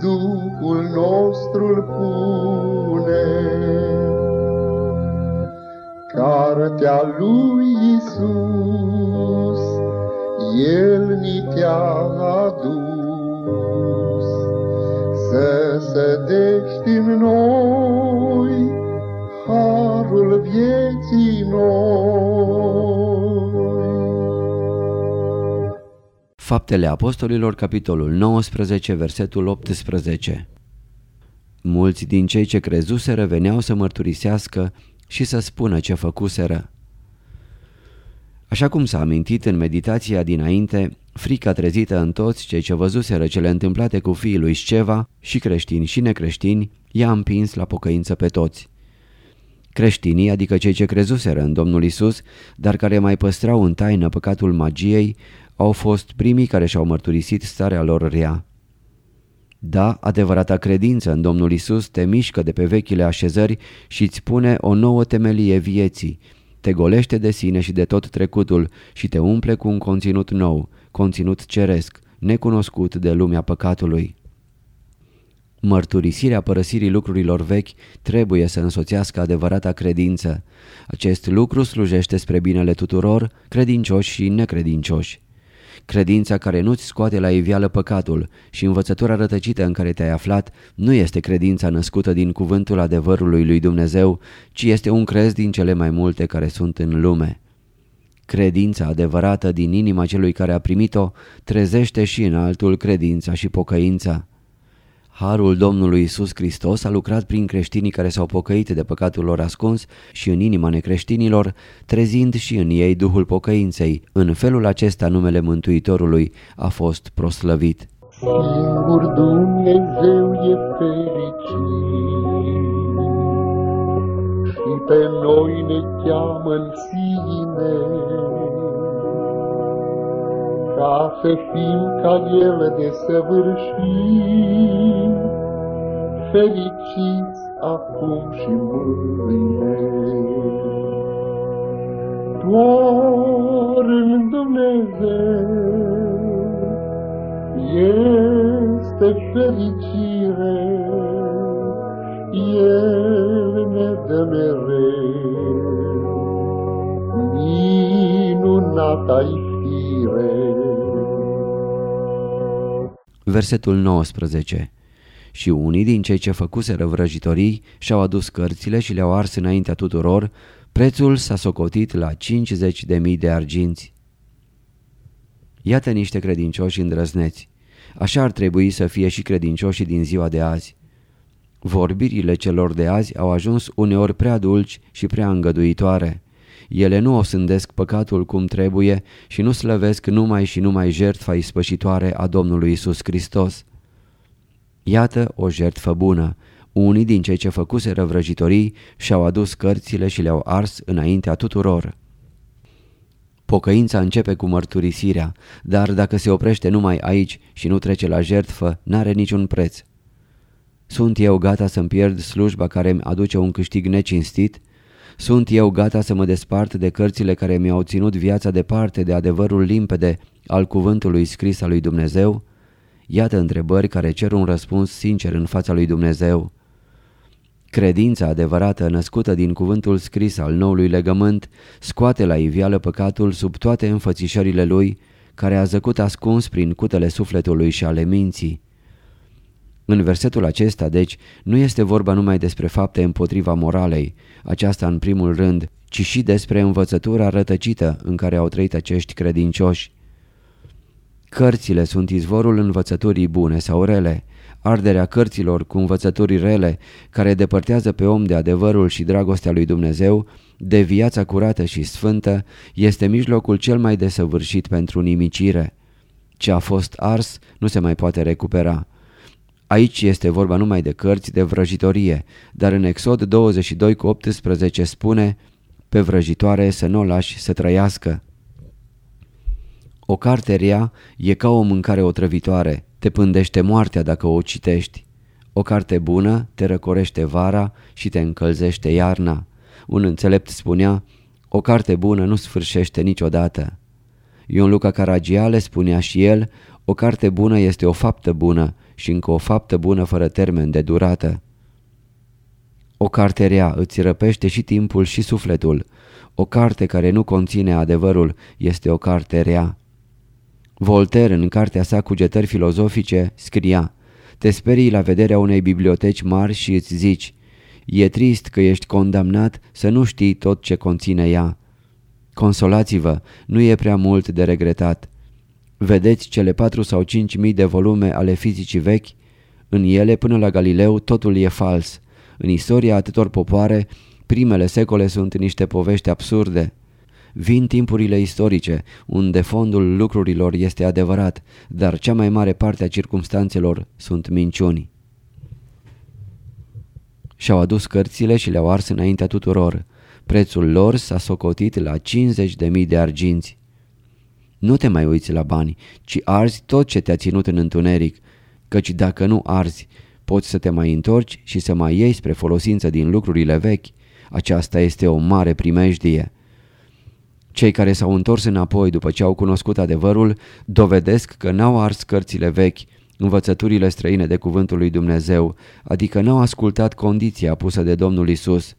Duhul nostru Faptele Apostolilor, capitolul 19, versetul 18 Mulți din cei ce crezuseră veneau să mărturisească și să spună ce făcuseră. Așa cum s-a amintit în meditația dinainte, frica trezită în toți cei ce văzuseră cele întâmplate cu fiii lui Sceva, și creștini și necreștini, i-a împins la pocăință pe toți. Creștinii, adică cei ce crezuseră în Domnul Isus, dar care mai păstrau în taină păcatul magiei, au fost primii care și-au mărturisit starea lor rea. Da, adevărata credință în Domnul Isus te mișcă de pe vechile așezări și îți pune o nouă temelie vieții, te golește de sine și de tot trecutul și te umple cu un conținut nou, conținut ceresc, necunoscut de lumea păcatului. Mărturisirea părăsirii lucrurilor vechi trebuie să însoțească adevărata credință. Acest lucru slujește spre binele tuturor, credincioși și necredincioși. Credința care nu-ți scoate la iveală păcatul și învățătura rătăcită în care te-ai aflat nu este credința născută din cuvântul adevărului lui Dumnezeu, ci este un crez din cele mai multe care sunt în lume. Credința adevărată din inima celui care a primit-o trezește și în altul credința și pocăința. Harul Domnului Isus Hristos a lucrat prin creștinii care s-au pocăit de păcatul lor ascuns și în inima necreștinilor, trezind și în ei Duhul pocăinței. În felul acesta numele Mântuitorului a fost proslăvit. Singur Dumnezeu e fericit și pe noi ne cheamă în sine ca să fim ca El de săvârșit, fericiți acum și mâine. Doar în Dumnezeu este fericire, El ne dă mereu minunata-i Versetul 19 Și unii din cei ce făcuseră vrăjitorii și-au adus cărțile și le-au ars înaintea tuturor, prețul s-a socotit la 50 de mii de arginți. Iată niște credincioși îndrăzneți. Așa ar trebui să fie și credincioșii din ziua de azi. Vorbirile celor de azi au ajuns uneori prea dulci și prea îngăduitoare. Ele nu o sândesc păcatul cum trebuie și nu slăvesc numai și numai jertfa ispășitoare a Domnului Isus Hristos. Iată o jertfă bună. Unii din cei ce făcuseră vrăjitorii și-au adus cărțile și le-au ars înaintea tuturor. Pocăința începe cu mărturisirea, dar dacă se oprește numai aici și nu trece la jertfă, n-are niciun preț. Sunt eu gata să-mi pierd slujba care îmi aduce un câștig necinstit? Sunt eu gata să mă despart de cărțile care mi-au ținut viața departe de adevărul limpede al cuvântului scris al lui Dumnezeu? Iată întrebări care cer un răspuns sincer în fața lui Dumnezeu. Credința adevărată născută din cuvântul scris al noului legământ scoate la ivială păcatul sub toate înfățișările lui, care a zăcut ascuns prin cutele sufletului și ale minții. În versetul acesta, deci, nu este vorba numai despre fapte împotriva moralei, aceasta în primul rând, ci și despre învățătura rătăcită în care au trăit acești credincioși. Cărțile sunt izvorul învățăturii bune sau rele, arderea cărților cu învățături rele care depărtează pe om de adevărul și dragostea lui Dumnezeu, de viața curată și sfântă, este mijlocul cel mai desăvârșit pentru nimicire. Ce a fost ars nu se mai poate recupera. Aici este vorba numai de cărți de vrăjitorie, dar în Exod 22 cu 18 spune Pe vrăjitoare să nu o lași să trăiască. O carte rea e ca o mâncare otrăvitoare, te pândește moartea dacă o citești. O carte bună te răcorește vara și te încălzește iarna. Un înțelept spunea, o carte bună nu sfârșește niciodată. Ion Luca Caragiale spunea și el, o carte bună este o faptă bună și încă o faptă bună fără termen de durată. O carte rea îți răpește și timpul și sufletul. O carte care nu conține adevărul este o carte rea. Voltaire, în cartea sa Cugetări filozofice, scria Te sperii la vederea unei biblioteci mari și îți zici E trist că ești condamnat să nu știi tot ce conține ea. Consolați-vă, nu e prea mult de regretat. Vedeți cele patru sau cinci mii de volume ale fizicii vechi? În ele, până la Galileu, totul e fals. În istoria atâtor popoare, primele secole sunt niște povești absurde. Vin timpurile istorice, unde fondul lucrurilor este adevărat, dar cea mai mare parte a circumstanțelor sunt minciuni. Și-au adus cărțile și le-au ars înaintea tuturor. Prețul lor s-a socotit la 50.000 de arginți. Nu te mai uiți la bani, ci arzi tot ce te-a ținut în întuneric, căci dacă nu arzi, poți să te mai întorci și să mai iei spre folosință din lucrurile vechi. Aceasta este o mare primejdie. Cei care s-au întors înapoi după ce au cunoscut adevărul dovedesc că n-au ars cărțile vechi, învățăturile străine de cuvântul lui Dumnezeu, adică n-au ascultat condiția pusă de Domnul Isus.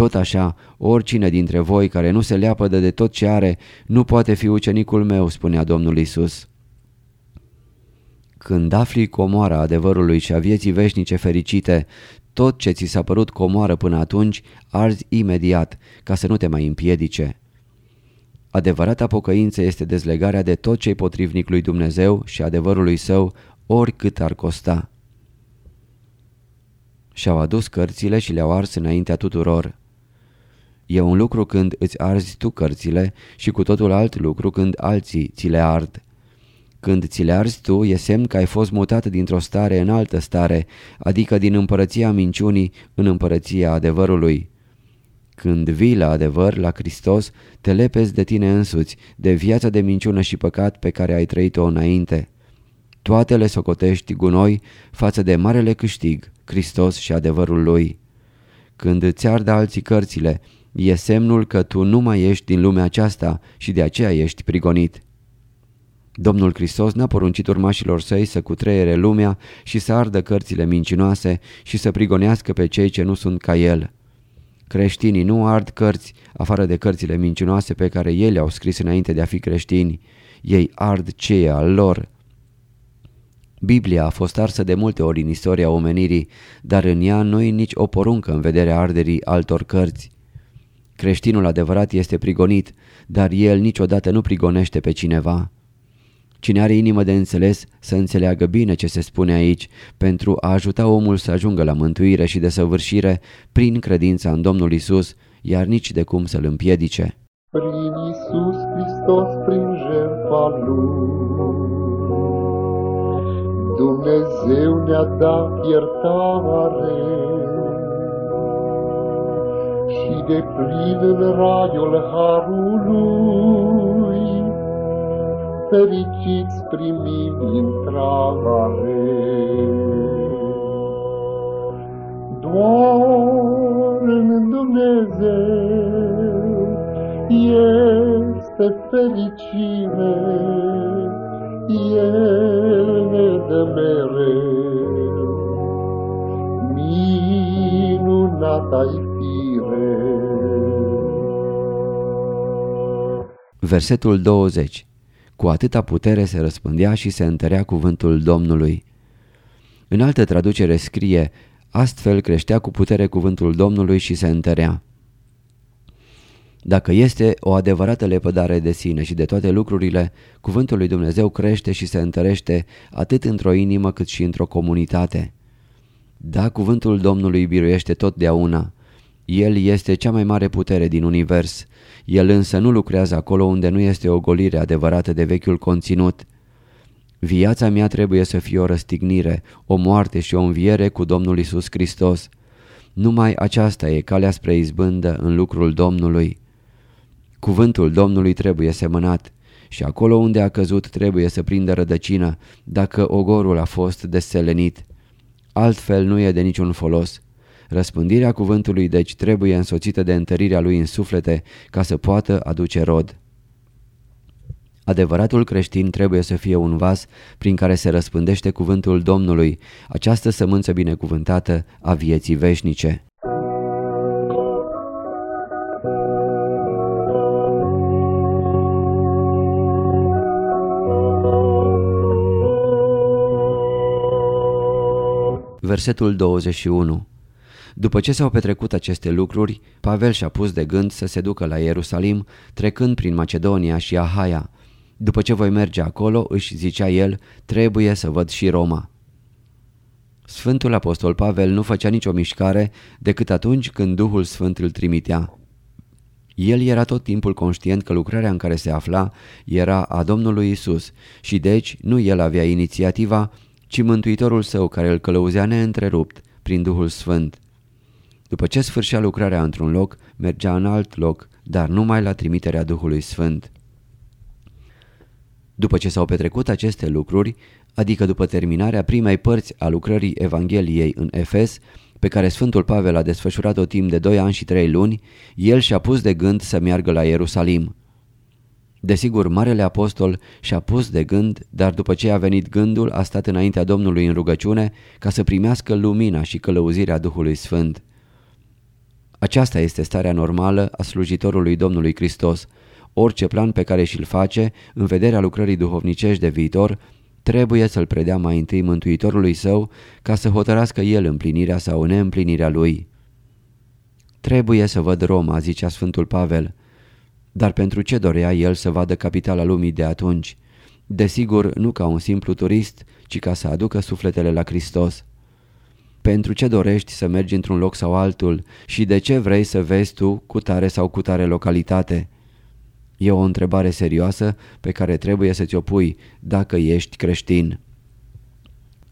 Tot așa, oricine dintre voi care nu se leapădă de tot ce are, nu poate fi ucenicul meu, spunea Domnul Isus. Când afli comoara adevărului și a vieții veșnice fericite, tot ce ți s-a părut comoară până atunci, arzi imediat, ca să nu te mai împiedice. Adevărata pocăință este dezlegarea de tot ce-i potrivnic lui Dumnezeu și adevărului său, oricât ar costa. Și-au adus cărțile și le-au ars înaintea tuturor. E un lucru când îți arzi tu cărțile și cu totul alt lucru când alții ți le ard. Când ți le arzi tu, e semn că ai fost mutat dintr-o stare în altă stare, adică din împărăția minciunii în împărăția adevărului. Când vii la adevăr, la Hristos, te lepezi de tine însuți, de viața de minciună și păcat pe care ai trăit-o înainte. Toate le socotești gunoi față de marele câștig, Hristos și adevărul Lui. Când îți ardă alții cărțile, e semnul că tu nu mai ești din lumea aceasta și de aceea ești prigonit. Domnul Hristos n-a poruncit urmașilor săi să cutreiere lumea și să ardă cărțile mincinoase și să prigonească pe cei ce nu sunt ca El. Creștinii nu ard cărți, afară de cărțile mincinoase pe care ei le-au scris înainte de a fi creștini. Ei ard ce al lor. Biblia a fost arsă de multe ori în istoria omenirii, dar în ea nu e nici o poruncă în vederea arderii altor cărți. Creștinul adevărat este prigonit, dar el niciodată nu prigonește pe cineva. Cine are inimă de înțeles să înțeleagă bine ce se spune aici pentru a ajuta omul să ajungă la mântuire și de săvârșire prin credința în Domnul Isus, iar nici de cum să-L împiedice. Prin Isus Hristos, prin jertfa Lui, Dumnezeu ne-a dat iertare și de plin în raiul harului, fericiți primim intrare. Doar în Dumnezeu este fericire, El ne dă mereu. Minunata-i fire. Versetul 20 cu atâta putere se răspândea și se întărea cuvântul Domnului. În altă traducere scrie, astfel creștea cu putere cuvântul Domnului și se întărea. Dacă este o adevărată lepădare de sine și de toate lucrurile, cuvântul lui Dumnezeu crește și se întărește atât într-o inimă cât și într-o comunitate. Da, cuvântul Domnului biruiește totdeauna. El este cea mai mare putere din univers. El însă nu lucrează acolo unde nu este o golire adevărată de vechiul conținut. Viața mea trebuie să fie o răstignire, o moarte și o înviere cu Domnul Isus Hristos. Numai aceasta e calea spre izbândă în lucrul Domnului. Cuvântul Domnului trebuie semănat și acolo unde a căzut trebuie să prindă rădăcină dacă ogorul a fost deselenit. Altfel nu e de niciun folos. Răspândirea cuvântului deci trebuie însoțită de întărirea lui în suflete ca să poată aduce rod. Adevăratul creștin trebuie să fie un vas prin care se răspândește cuvântul Domnului, această sămânță binecuvântată a vieții veșnice. Versetul 21 După ce s-au petrecut aceste lucruri, Pavel și-a pus de gând să se ducă la Ierusalim, trecând prin Macedonia și Ahaia. După ce voi merge acolo, își zicea el, trebuie să văd și Roma. Sfântul Apostol Pavel nu făcea nicio mișcare decât atunci când Duhul Sfânt îl trimitea. El era tot timpul conștient că lucrarea în care se afla era a Domnului Isus și deci nu el avea inițiativa, ci Mântuitorul său care îl călăuzea neîntrerupt prin Duhul Sfânt. După ce sfârșea lucrarea într-un loc, mergea în alt loc, dar numai la trimiterea Duhului Sfânt. După ce s-au petrecut aceste lucruri, adică după terminarea primei părți a lucrării Evangheliei în Efes, pe care Sfântul Pavel a desfășurat-o timp de doi ani și trei luni, el și-a pus de gând să meargă la Ierusalim. Desigur, Marele Apostol și-a pus de gând, dar după ce a venit gândul, a stat înaintea Domnului în rugăciune ca să primească lumina și călăuzirea Duhului Sfânt. Aceasta este starea normală a slujitorului Domnului Hristos. Orice plan pe care și-l face, în vederea lucrării duhovnicești de viitor, trebuie să-l predea mai întâi Mântuitorului său ca să hotărască el împlinirea sau neîmplinirea lui. Trebuie să văd Roma, zicea Sfântul Pavel. Dar pentru ce dorea el să vadă capitala lumii de atunci? Desigur, nu ca un simplu turist, ci ca să aducă sufletele la Hristos. Pentru ce dorești să mergi într-un loc sau altul și de ce vrei să vezi tu cu tare sau cu tare localitate? E o întrebare serioasă pe care trebuie să ți-o pui dacă ești creștin.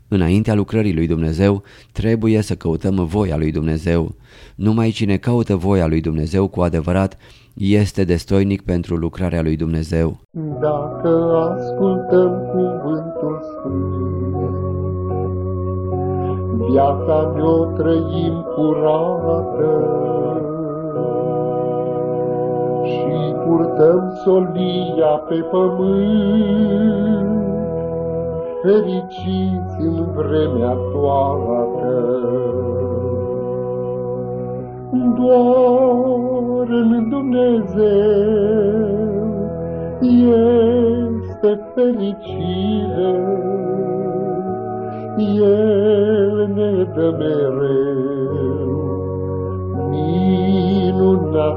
Înaintea lucrării lui Dumnezeu trebuie să căutăm voia lui Dumnezeu. Numai cine caută voia lui Dumnezeu cu adevărat este destoinic pentru lucrarea lui Dumnezeu. Dacă ascultăm cuvântul Sfânt, viața ne-o trăim curată și purtăm solia pe pământ, fericiți în vremea toată. Doar în Dumnezeu este fericire, El ne dă mereu minunata-i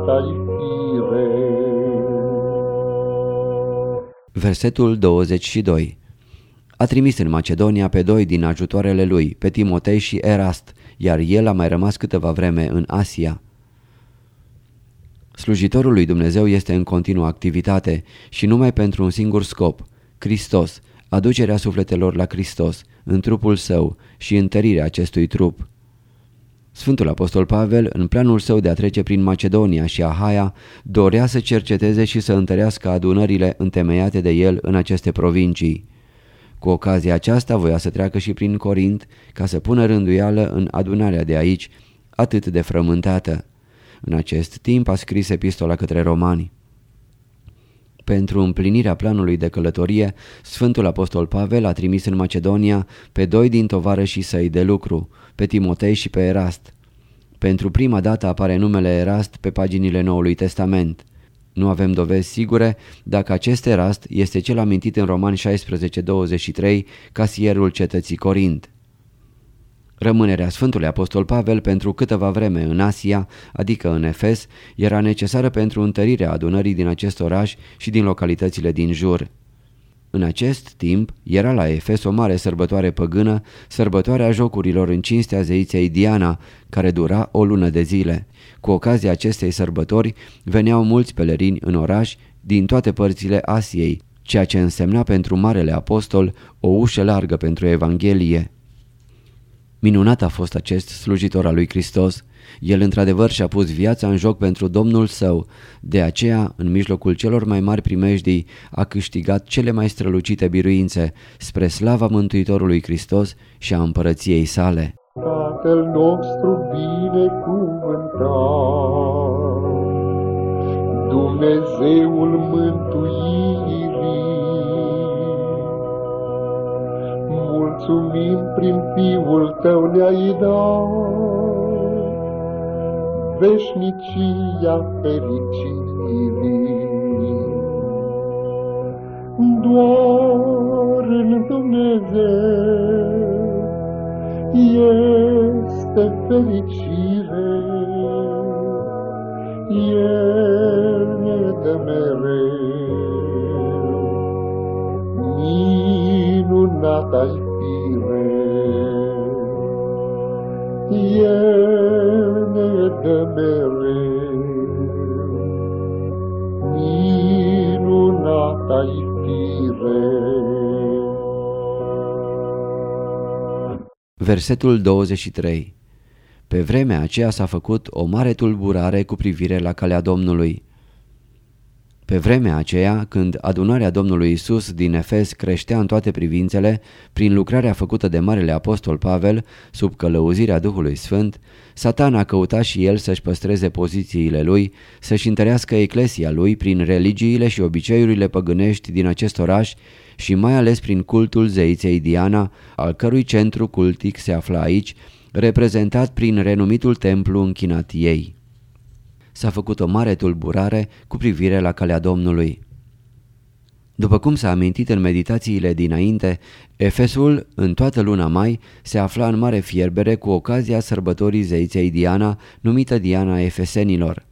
fire. Versetul 22 A trimis în Macedonia pe doi din ajutoarele lui, pe Timotei și Erast, iar el a mai rămas câteva vreme în Asia. Slujitorul lui Dumnezeu este în continuă activitate și numai pentru un singur scop, Hristos, aducerea sufletelor la Hristos, în trupul său și întărirea acestui trup. Sfântul Apostol Pavel, în planul său de a trece prin Macedonia și Ahaia, dorea să cerceteze și să întărească adunările întemeiate de el în aceste provincii. Cu ocazia aceasta voia să treacă și prin Corint ca să pună rânduială în adunarea de aici, atât de frământată. În acest timp a scris epistola către romani. Pentru împlinirea planului de călătorie, Sfântul Apostol Pavel a trimis în Macedonia pe doi din tovarășii săi de lucru, pe Timotei și pe Erast. Pentru prima dată apare numele Erast pe paginile Noului Testament. Nu avem dovezi sigure dacă acest Erast este cel amintit în Roman 16:23 casierul cetății Corint. Rămânerea Sfântului Apostol Pavel pentru câteva vreme în Asia, adică în Efes, era necesară pentru întărirea adunării din acest oraș și din localitățile din jur. În acest timp era la Efes o mare sărbătoare păgână, sărbătoarea jocurilor în cinstea zeiței Diana, care dura o lună de zile. Cu ocazia acestei sărbători veneau mulți pelerini în oraș din toate părțile Asiei, ceea ce însemna pentru Marele Apostol o ușă largă pentru Evanghelie. Minunat a fost acest slujitor al lui Hristos. El într-adevăr și-a pus viața în joc pentru Domnul său, de aceea, în mijlocul celor mai mari primejdii, a câștigat cele mai strălucite biruințe spre slava Mântuitorului Hristos și a împărăției sale. Tatăl nostru binecuvântat, Dumnezeul mântuirii, mulțumim prin Fiul Tău ne-ai dat, veșnicia fericirii. Doar în Dumnezeu este fericire, El ne dă mereu minunata-i fire. El ne dă mereu minunata-i fire. Versetul 23 Pe vremea aceea s-a făcut o mare tulburare cu privire la calea Domnului. Pe vremea aceea, când adunarea Domnului Isus din Efes creștea în toate privințele, prin lucrarea făcută de Marele Apostol Pavel, sub călăuzirea Duhului Sfânt, Satan a căutat și el să-și păstreze pozițiile lui, să-și întărească eclesia lui prin religiile și obiceiurile păgânești din acest oraș și mai ales prin cultul zeiței Diana, al cărui centru cultic se afla aici, reprezentat prin renumitul templu închinat ei. S-a făcut o mare tulburare cu privire la calea Domnului. După cum s-a amintit în meditațiile dinainte, Efesul, în toată luna mai, se afla în mare fierbere cu ocazia sărbătorii zeiței Diana, numită Diana Efesenilor.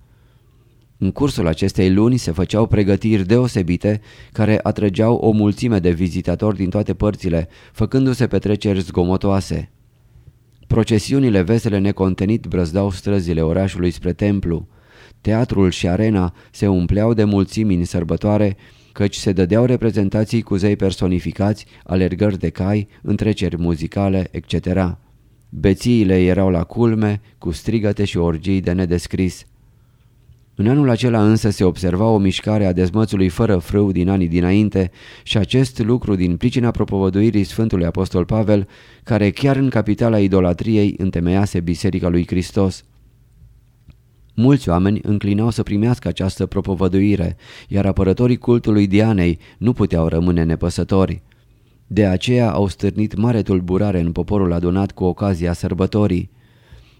În cursul acestei luni se făceau pregătiri deosebite care atrăgeau o mulțime de vizitatori din toate părțile, făcându-se petreceri zgomotoase. Procesiunile vesele necontenit brăzdau străzile orașului spre templu. Teatrul și arena se umpleau de mulțimi în sărbătoare, căci se dădeau reprezentații cu zei personificați, alergări de cai, întreceri muzicale, etc. Bețiile erau la culme, cu strigăte și orgii de nedescris. În anul acela însă se observa o mișcare a dezmățului fără frâu din anii dinainte și acest lucru din pricina propovăduirii Sfântului Apostol Pavel, care chiar în capitala idolatriei întemeiase Biserica lui Hristos. Mulți oameni înclinau să primească această propovăduire, iar apărătorii cultului Dianei nu puteau rămâne nepăsători. De aceea au stârnit mare tulburare în poporul adunat cu ocazia sărbătorii.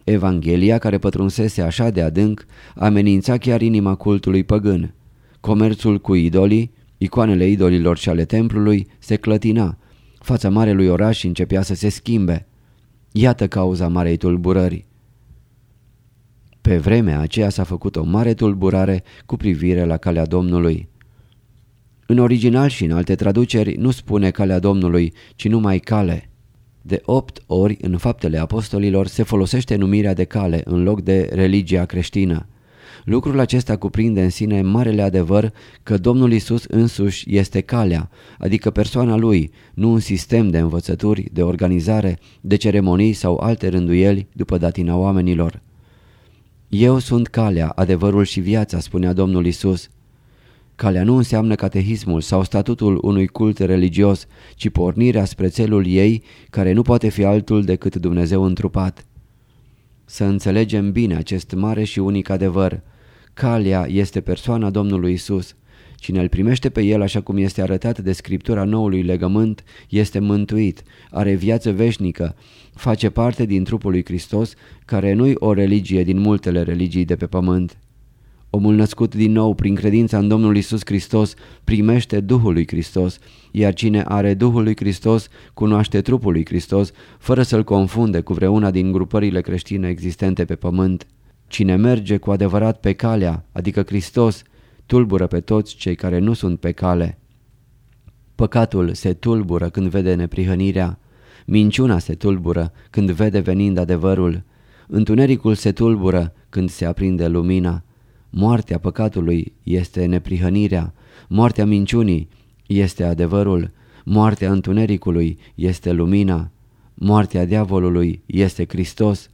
Evanghelia, care pătrunsese așa de adânc, amenința chiar inima cultului păgân. Comerțul cu idolii, icoanele idolilor și ale templului, se clătina. Fața marelui oraș începea să se schimbe. Iată cauza marei tulburări. Pe vremea aceea s-a făcut o mare tulburare cu privire la calea Domnului. În original și în alte traduceri nu spune calea Domnului, ci numai cale. De opt ori în faptele apostolilor se folosește numirea de cale în loc de religia creștină. Lucrul acesta cuprinde în sine marele adevăr că Domnul Isus însuși este calea, adică persoana lui, nu un sistem de învățături, de organizare, de ceremonii sau alte rânduieli după datina oamenilor. Eu sunt calea, adevărul și viața, spunea Domnul Isus. Calea nu înseamnă catehismul sau statutul unui cult religios, ci pornirea spre țelul ei, care nu poate fi altul decât Dumnezeu întrupat. Să înțelegem bine acest mare și unic adevăr. Calea este persoana Domnului Isus. Cine îl primește pe el așa cum este arătat de Scriptura noului legământ, este mântuit, are viață veșnică, face parte din trupul lui Hristos, care nu-i o religie din multele religii de pe pământ. Omul născut din nou prin credința în Domnul Isus Hristos primește Duhul lui Hristos, iar cine are Duhul lui Hristos cunoaște trupul lui Hristos, fără să-l confunde cu vreuna din grupările creștine existente pe pământ. Cine merge cu adevărat pe calea, adică Hristos, tulbură pe toți cei care nu sunt pe cale. Păcatul se tulbură când vede neprihănirea, minciuna se tulbură când vede venind adevărul, întunericul se tulbură când se aprinde lumina. Moartea păcatului este neprihănirea, moartea minciunii este adevărul, moartea întunericului este lumina, moartea diavolului este Hristos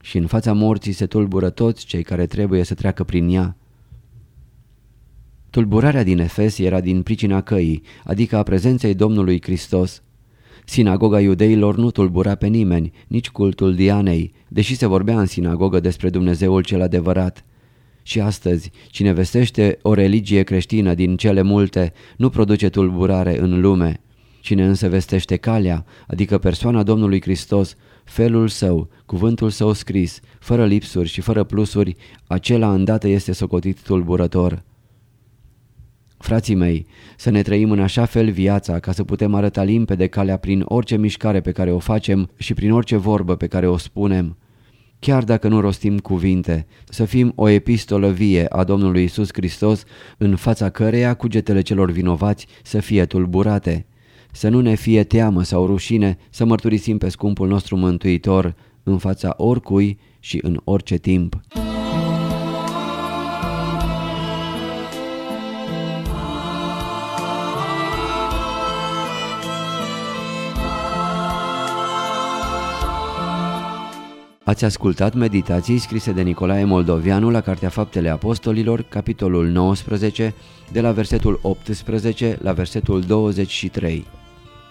și în fața morții se tulbură toți cei care trebuie să treacă prin ea. Tulburarea din Efes era din pricina căii, adică a prezenței Domnului Hristos. Sinagoga iudeilor nu tulbura pe nimeni, nici cultul Dianei, deși se vorbea în sinagogă despre Dumnezeul cel adevărat. Și astăzi, cine vestește o religie creștină din cele multe, nu produce tulburare în lume. Cine însă vestește calea, adică persoana Domnului Hristos, felul său, cuvântul său scris, fără lipsuri și fără plusuri, acela îndată este socotit tulburător. Frații mei, să ne trăim în așa fel viața ca să putem arăta limpede calea prin orice mișcare pe care o facem și prin orice vorbă pe care o spunem. Chiar dacă nu rostim cuvinte, să fim o epistolă vie a Domnului Isus Hristos în fața căreia cugetele celor vinovați să fie tulburate. Să nu ne fie teamă sau rușine să mărturisim pe scumpul nostru mântuitor în fața oricui și în orice timp. Ați ascultat meditații scrise de Nicolae Moldovianu la Cartea Faptele Apostolilor, capitolul 19, de la versetul 18 la versetul 23.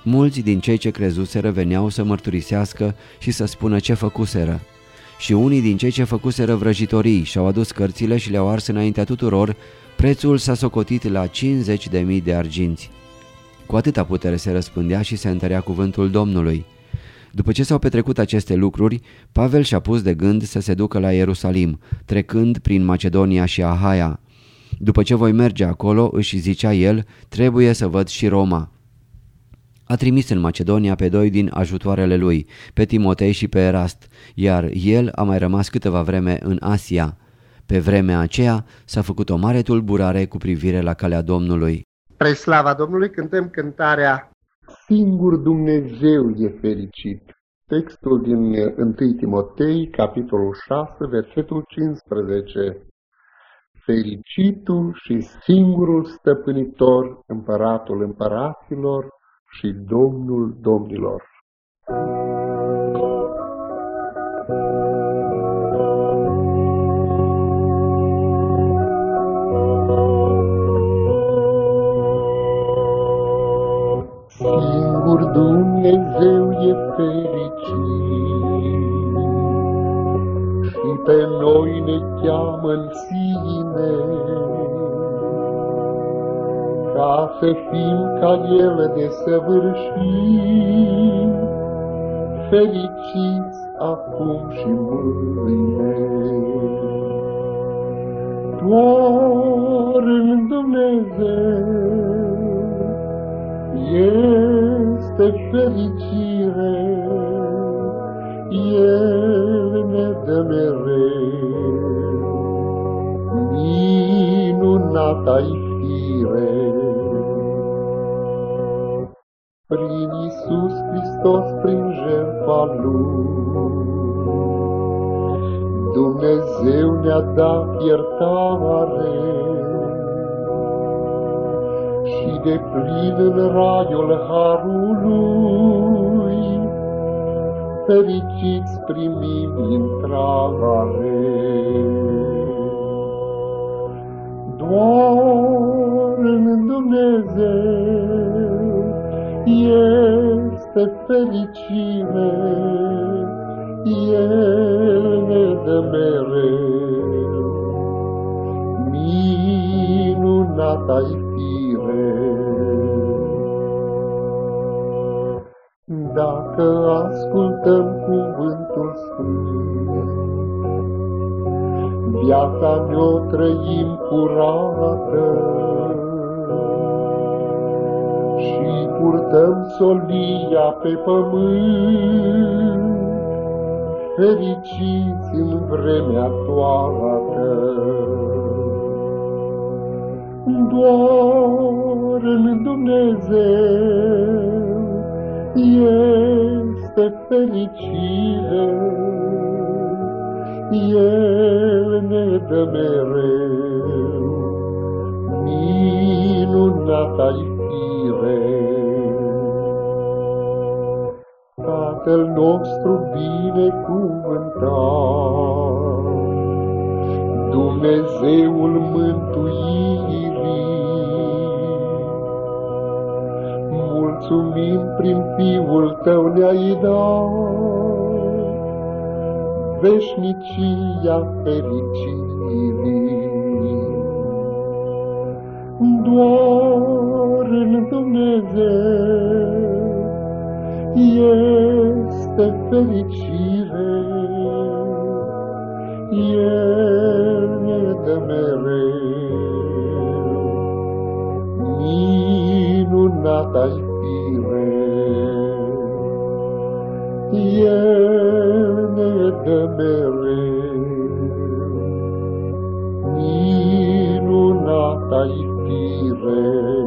Mulți din cei ce crezuseră veneau să mărturisească și să spună ce făcuseră. Și unii din cei ce făcuseră vrăjitorii și-au adus cărțile și le-au ars înaintea tuturor, prețul s-a socotit la 50 de mii de arginți. Cu atâta putere se răspândea și se întărea cuvântul Domnului. După ce s-au petrecut aceste lucruri, Pavel și-a pus de gând să se ducă la Ierusalim, trecând prin Macedonia și Ahaia. După ce voi merge acolo, își zicea el, trebuie să văd și Roma. A trimis în Macedonia pe doi din ajutoarele lui, pe Timotei și pe Erast, iar el a mai rămas câteva vreme în Asia. Pe vremea aceea s-a făcut o mare tulburare cu privire la calea Domnului. Pre slava Domnului cântăm cântarea Singur Dumnezeu e fericit. Textul din 1 Timotei, capitolul 6, versetul 15. Fericitul și singurul stăpânitor, împăratul împăraților și Domnul domnilor. Singur Dumnezeu e fericit și pe noi ne cheamă în sine ca să fim ca El de săvârșit, fericiți acum și mâine. Doar în Dumnezeu este fericire, El ne dă mereu. Minunat-ai fire. Prin Iisus Hristos, prin jertfa Lui, Dumnezeu ne-a dat iertare, și de plin în raiul harului, fericiți primim intrare. Doar în Dumnezeu este fericire, El ne dă mereu. Minunat-ai Dacă ascultăm cuvântul sfânt, viața ne-o trăim curată și purtăm solia pe pământ, fericiți în vremea toată. Doar în Dumnezeu este fericire, El ne dă mereu, minunat ai iubire. Tatăl nostru binecuvântat, Dumnezeul mântuirii, Mulțumim prin Fiul Tău ne-ai dat, Veșnicia fericirii. Doar în Dumnezeu este fericire, El ne dă mereu minunata-i fire. El ne dă mereu minunata-i fire.